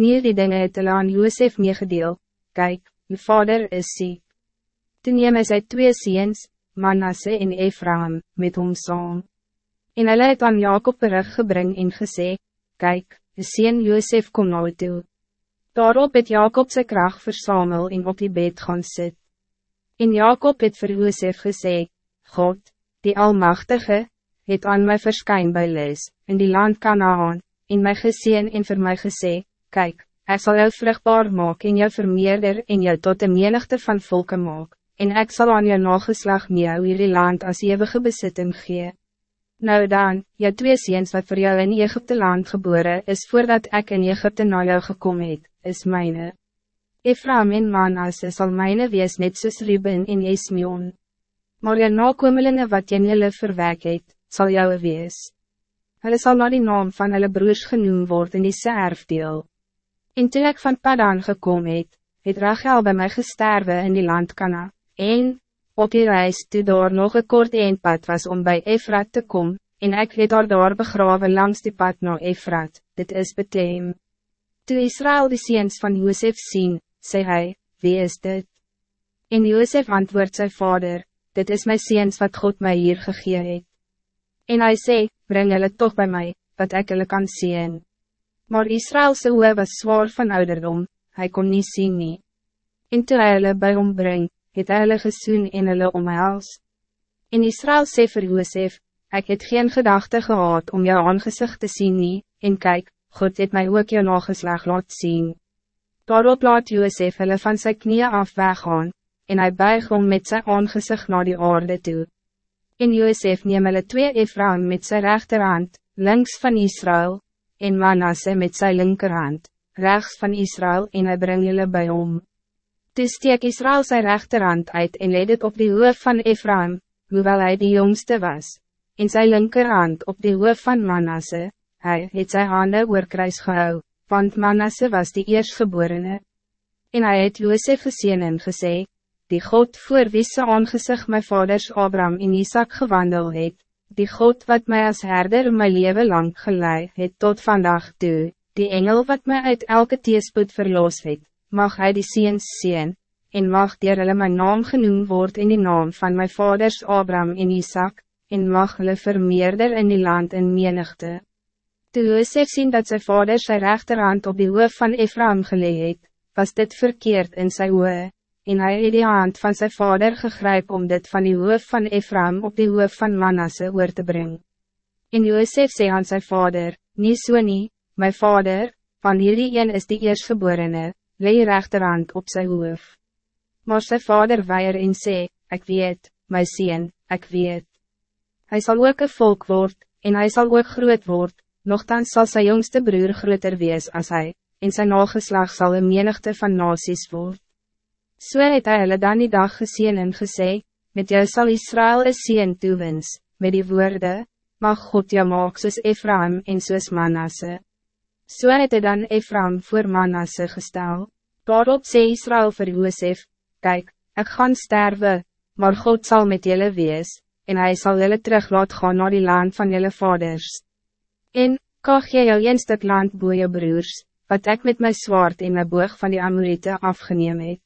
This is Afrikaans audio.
Nie die dinge het hulle aan Joosef meegedeel, kyk, uw vader is ziek. Toen neem hy sy twee seens, Manasse en Ephraim, met hom saam. En hulle het aan Jacob berig gebring en gesê, kyk, de seen Joosef kom nou toe. Daarop het Jacob sy kracht versamel en op die bed gaan sit. En Jacob het vir Joosef gesê, God, die Almachtige, het aan my verskyn by les, in die land Kanaan, en my geseen en vir my gesê, Kijk, ik zal jou vruchtbaar maken en jou vermeerder en jou tot de menigte van volken maak, en ik zal aan jou nageslag mee jou hierdie land als eeuwige bezitting gee. Nou dan, jou twee seens wat voor jou in Egypte land geboren is voordat ik in Egypte na jou gekomen het, is mijne. Ephraim en Manasse sal myne wees net soos Ruben en Esmion. Maar jou nakomelinge wat jy in julle verwek het, sal jou wees. Hulle sal na die naam van hulle broers genoem word in die erfdeel. En toen ik van Padan gekomen het, het Rachel bij mij gesterwe in die land Kana, en, op die reis toe daar nog een kort eendpad was om bij Efrat te komen, en ik het daar daar begraven langs die pad naar Efrat, dit is Betem. Toe Israël die seens van Josef zien, zei hij, wie is dit? En Josef antwoordt zijn vader, dit is mijn seens wat God mij hier gegeven het. En hij zei, breng hulle toch bij mij, wat ik hulle kan zien. Maar Israëlse oe was zwaar van ouderdom, hij kon niet zien nie. En toe hy hulle by hom bring, het hy hulle gesoen en hulle omhels. En Israël sê vir Joosef, ek het geen gedachte gehad om jou aangezicht te zien nie, en kijk, God het mij ook jou nageslag laat zien. Daarop laat Joosef hulle van sy knieën af weggaan, en hij buig om met zijn aangezicht naar die aarde toe. En Joosef neem hulle twee Ephraim met zijn rechterhand, links van Israël, en Manasse met zijn linkerhand, rechts van Israël en hij brengt jullie bij om. Toe steek Israël zijn rechterhand uit en leid het op de hoof van Ephraim, hoewel hij de jongste was, en zijn linkerhand op de hoof van Manasse, hij het zijn handen oorkruis gehou, want Manasse was de eerstgeborene. En hij het Joseph gezien en gesê, die God voor wie ze aangezicht mijn vaders Abraham en Isaac gewandeld het, die God wat mij als herder mijn leven lang geleid het tot vandaag toe, die engel wat mij uit elke teespoed verloos het, mag hij die ziens zien, en mag die hulle mijn naam genoemd word in die naam van mijn vaders Abraham en Isaac, en mag hulle vermeerder in die land in menigte. Toe Josef sien dat zijn vader zijn rechterhand op die hoof van Ephraim geleid het, was dit verkeerd in zijn oor en hij het die hand van zijn vader gegryp om dit van die hoof van Ephraim op die hoof van Manasse oor te brengen. En Josef sê aan zijn vader, nie so nie, my vader, van hierdie een is die eerstgeborene, lee je rechterhand op zijn hoof. Maar zijn vader weier en sê, ik weet, my sien, ik weet. Hij zal ook een volk word, en hij zal ook groot word, nogthans zal zijn jongste broer groter wees als hij, en zijn nageslag zal een menigte van nasies word. So het hy hulle dan die dag gezien en gesê, met jou sal Israël een sien toewens, met die woorden, mag God jou maak soos Ephraim en soos Manasse. So het hy dan Ephraim voor Manasse gestel. Daarop sê Israël vir Joosef, Kijk, ik gaan sterven, maar God zal met jullie wees, en hij zal jullie terug laat gaan naar die land van jullie vaders. En, kag jy jou een stuk land boe jou broers, wat ik met mijn zwaard in mijn boog van die Amorite afgeneem het.